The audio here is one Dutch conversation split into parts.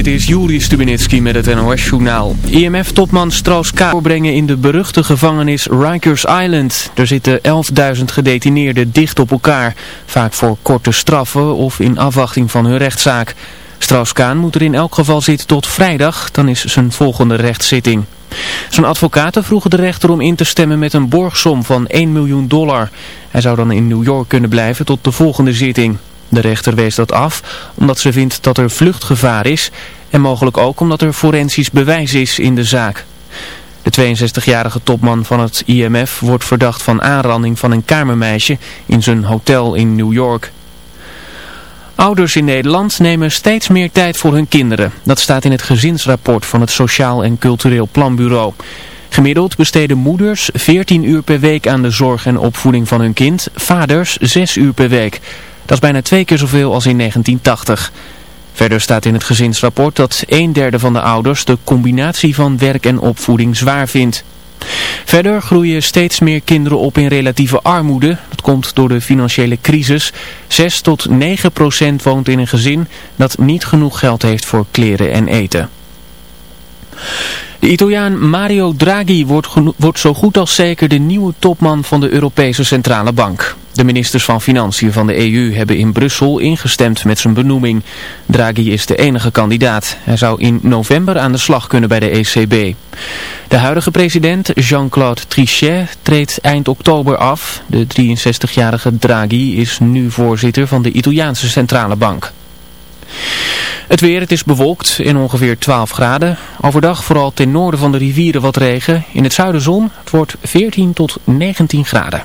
Dit is Juri Stubenitski met het NOS-journaal. IMF-topman Strauss-Kaan brengen in de beruchte gevangenis Rikers Island. Er zitten 11.000 gedetineerden dicht op elkaar. Vaak voor korte straffen of in afwachting van hun rechtszaak. Strauss-Kaan moet er in elk geval zitten tot vrijdag. Dan is zijn volgende rechtszitting. Zijn advocaten vroegen de rechter om in te stemmen met een borgsom van 1 miljoen dollar. Hij zou dan in New York kunnen blijven tot de volgende zitting. De rechter wees dat af omdat ze vindt dat er vluchtgevaar is en mogelijk ook omdat er forensisch bewijs is in de zaak. De 62-jarige topman van het IMF wordt verdacht van aanranding van een kamermeisje in zijn hotel in New York. Ouders in Nederland nemen steeds meer tijd voor hun kinderen. Dat staat in het gezinsrapport van het Sociaal en Cultureel Planbureau. Gemiddeld besteden moeders 14 uur per week aan de zorg en opvoeding van hun kind, vaders 6 uur per week. Dat is bijna twee keer zoveel als in 1980. Verder staat in het gezinsrapport dat een derde van de ouders de combinatie van werk en opvoeding zwaar vindt. Verder groeien steeds meer kinderen op in relatieve armoede. Dat komt door de financiële crisis. 6 tot 9 procent woont in een gezin dat niet genoeg geld heeft voor kleren en eten. De Italiaan Mario Draghi wordt, wordt zo goed als zeker de nieuwe topman van de Europese Centrale Bank. De ministers van Financiën van de EU hebben in Brussel ingestemd met zijn benoeming. Draghi is de enige kandidaat. Hij zou in november aan de slag kunnen bij de ECB. De huidige president Jean-Claude Trichet treedt eind oktober af. De 63-jarige Draghi is nu voorzitter van de Italiaanse Centrale Bank. Het weer, het is bewolkt in ongeveer 12 graden. Overdag vooral ten noorden van de rivieren wat regen. In het zuiden zon, het wordt 14 tot 19 graden.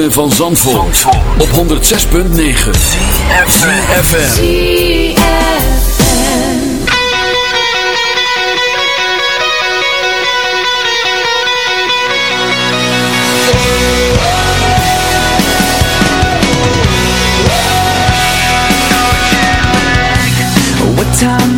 Ritme van Zandvoort, op 106.9 CFFM What time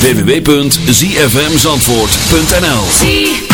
www.zfmzandvoort.nl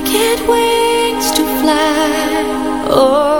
I get wings to fly. Oh,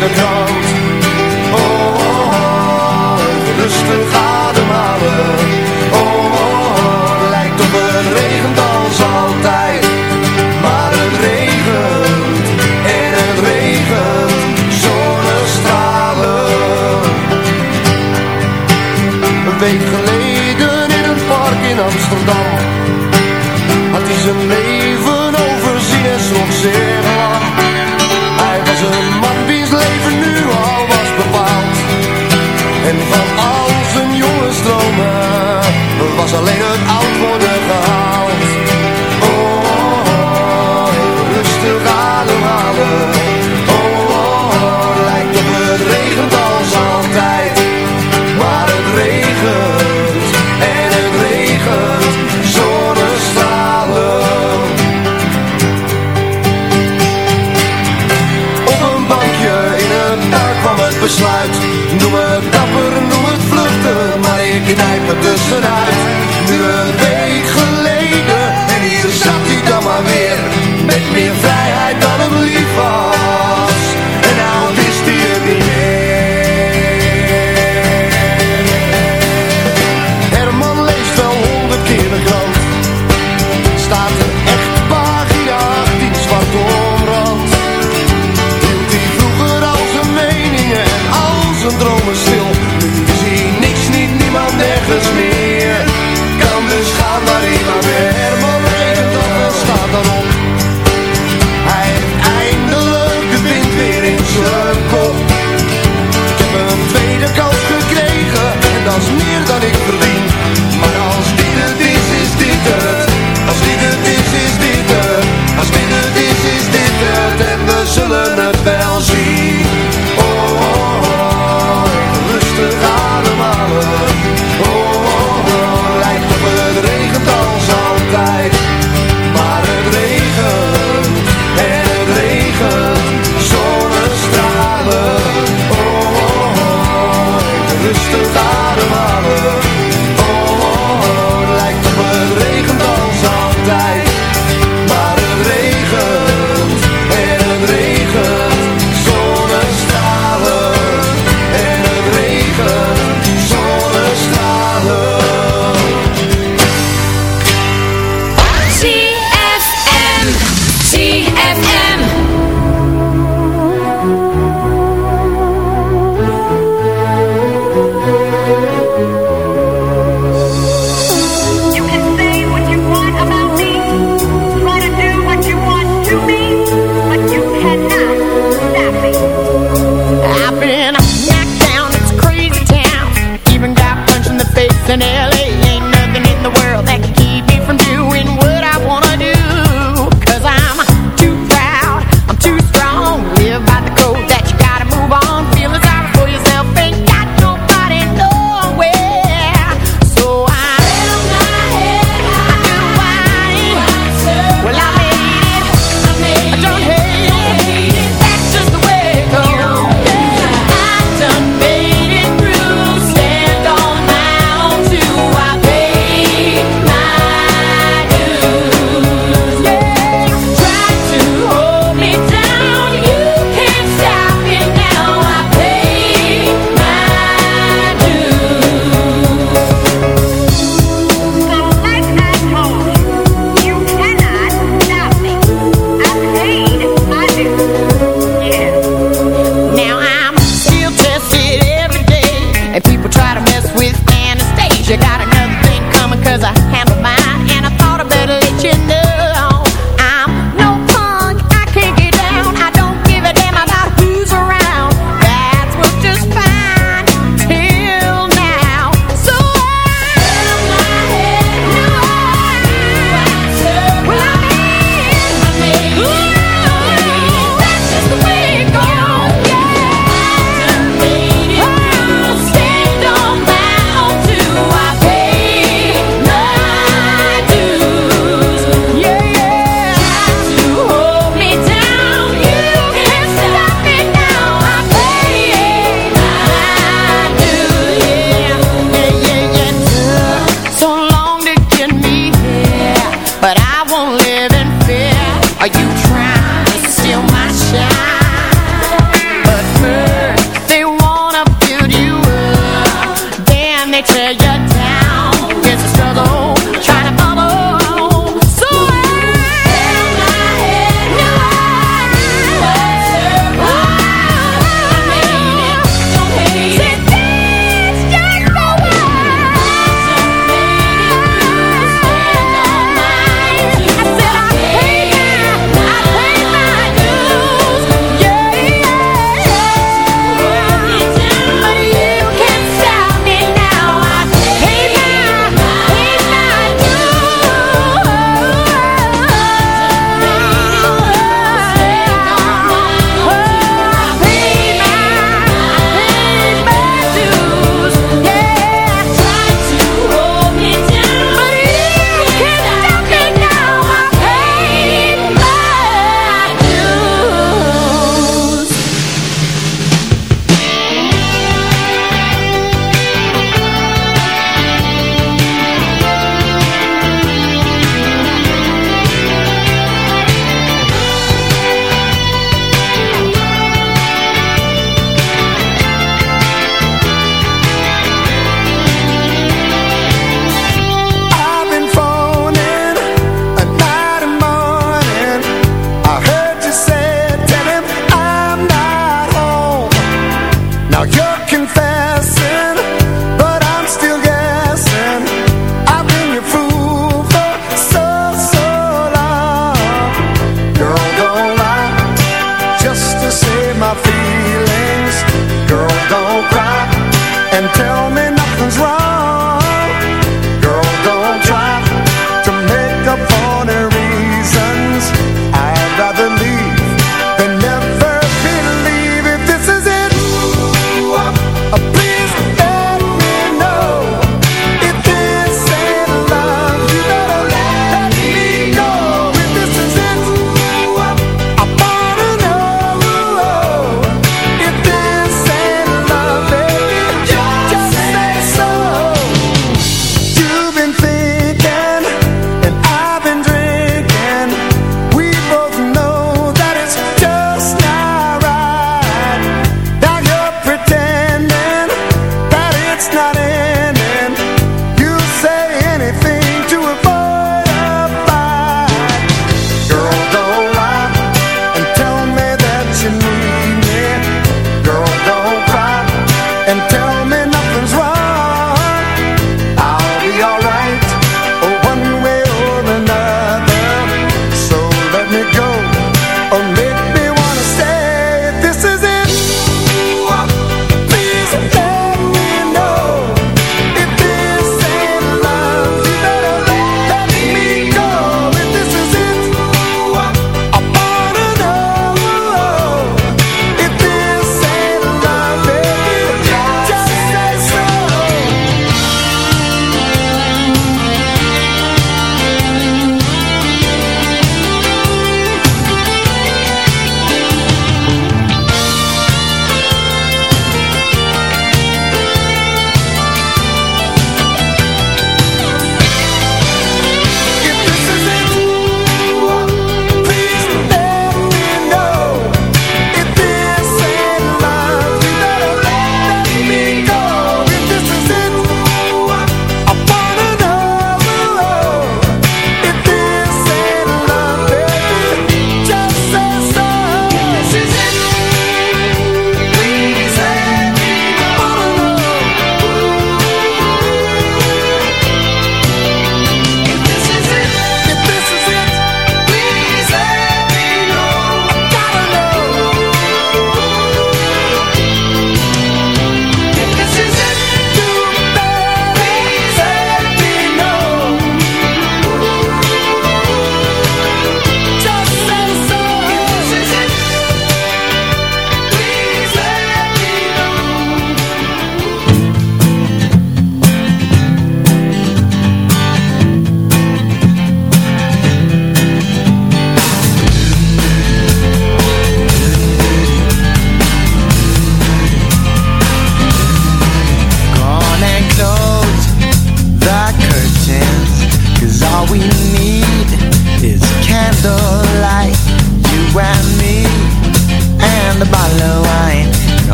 de krant. Oh, oh, oh rustig ademhalen. Oh, oh, oh, lijkt op een regent als altijd. Maar het regent en het regent zonnestralen. Een week knijp er tussenuit.